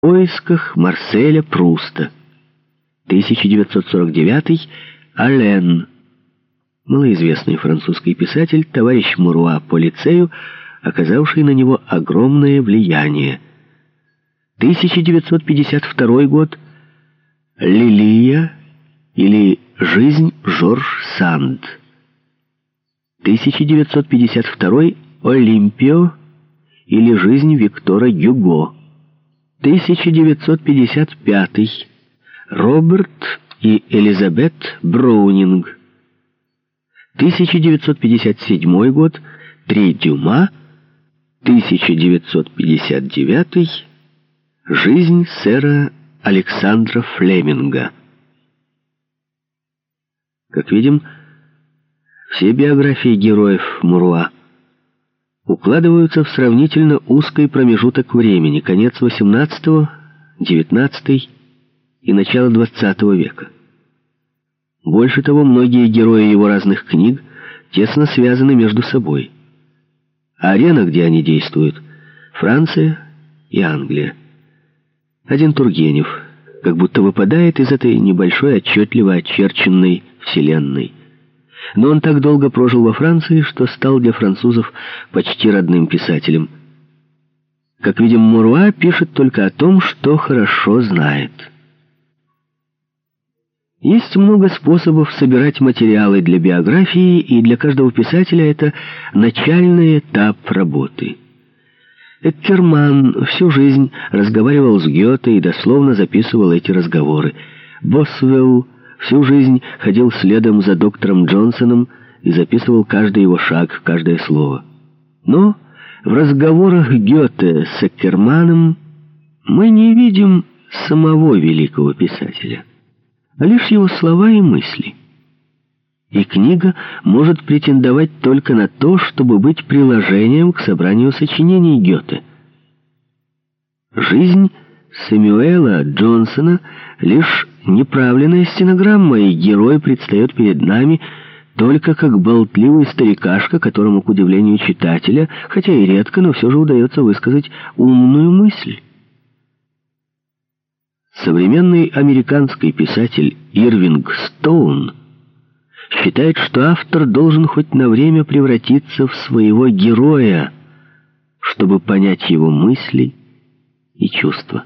поисках Марселя Пруста. 1949 Ален. Малоизвестный французский писатель, товарищ Муруа по лицею, оказавший на него огромное влияние. 1952 год. Лилия или Жизнь Жорж Санд. 1952 Олимпио или Жизнь Виктора Юго. 1955 Роберт и Элизабет Броунинг. 1957 год Три Дюма. 1959 Жизнь сэра Александра Флеминга. Как видим, все биографии героев Муруа укладываются в сравнительно узкий промежуток времени, конец XVIII, XIX и начало XX века. Больше того, многие герои его разных книг тесно связаны между собой. А арена, где они действуют, Франция и Англия. Один Тургенев как будто выпадает из этой небольшой отчетливо очерченной вселенной. Но он так долго прожил во Франции, что стал для французов почти родным писателем. Как видим, Муруа пишет только о том, что хорошо знает. Есть много способов собирать материалы для биографии, и для каждого писателя это начальный этап работы. Эккерман всю жизнь разговаривал с Гёте и дословно записывал эти разговоры. Босвелл Всю жизнь ходил следом за доктором Джонсоном и записывал каждый его шаг, каждое слово. Но в разговорах Гёте с Эккерманом мы не видим самого великого писателя, а лишь его слова и мысли. И книга может претендовать только на то, чтобы быть приложением к собранию сочинений Гёте. Жизнь Сэмюэла Джонсона лишь неправленная стенограмма, и герой предстает перед нами только как болтливый старикашка, которому, к удивлению читателя, хотя и редко, но все же удается высказать умную мысль. Современный американский писатель Ирвинг Стоун считает, что автор должен хоть на время превратиться в своего героя, чтобы понять его мысли и чувства.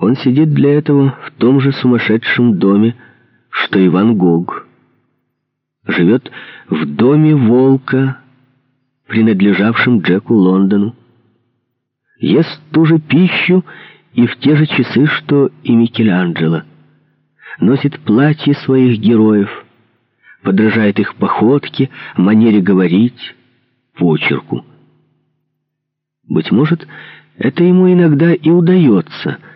Он сидит для этого в том же сумасшедшем доме, что и Ван Гог. Живет в доме волка, принадлежавшем Джеку Лондону. Ест ту же пищу и в те же часы, что и Микеланджело. Носит платье своих героев, подражает их походке, манере говорить, почерку. Быть может, это ему иногда и удается —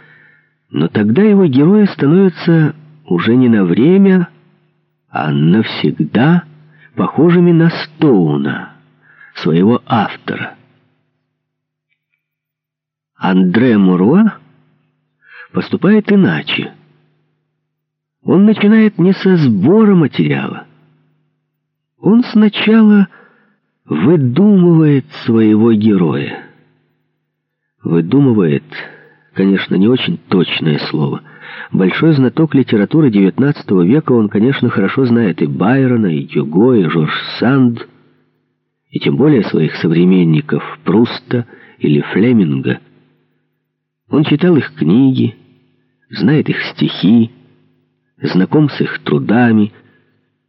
но тогда его герои становятся уже не на время, а навсегда похожими на Стоуна, своего автора. Андре Муруа поступает иначе. Он начинает не со сбора материала. Он сначала выдумывает своего героя. Выдумывает конечно, не очень точное слово. Большой знаток литературы XIX века, он, конечно, хорошо знает и Байрона, и Юго, и Жорж Санд, и тем более своих современников Пруста или Флеминга. Он читал их книги, знает их стихи, знаком с их трудами,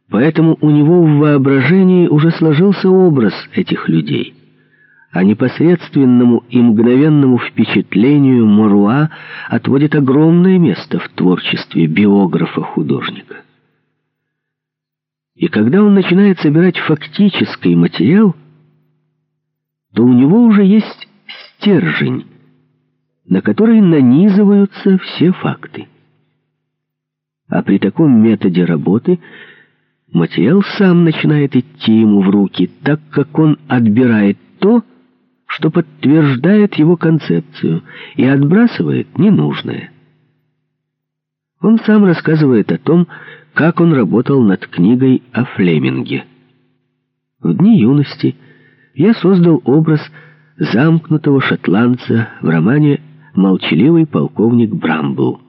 поэтому у него в воображении уже сложился образ этих людей а непосредственному и мгновенному впечатлению Моруа отводит огромное место в творчестве биографа-художника. И когда он начинает собирать фактический материал, то у него уже есть стержень, на который нанизываются все факты. А при таком методе работы материал сам начинает идти ему в руки, так как он отбирает то, что подтверждает его концепцию и отбрасывает ненужное. Он сам рассказывает о том, как он работал над книгой о Флеминге. В дни юности я создал образ замкнутого шотландца в романе молчаливый полковник Брамбл.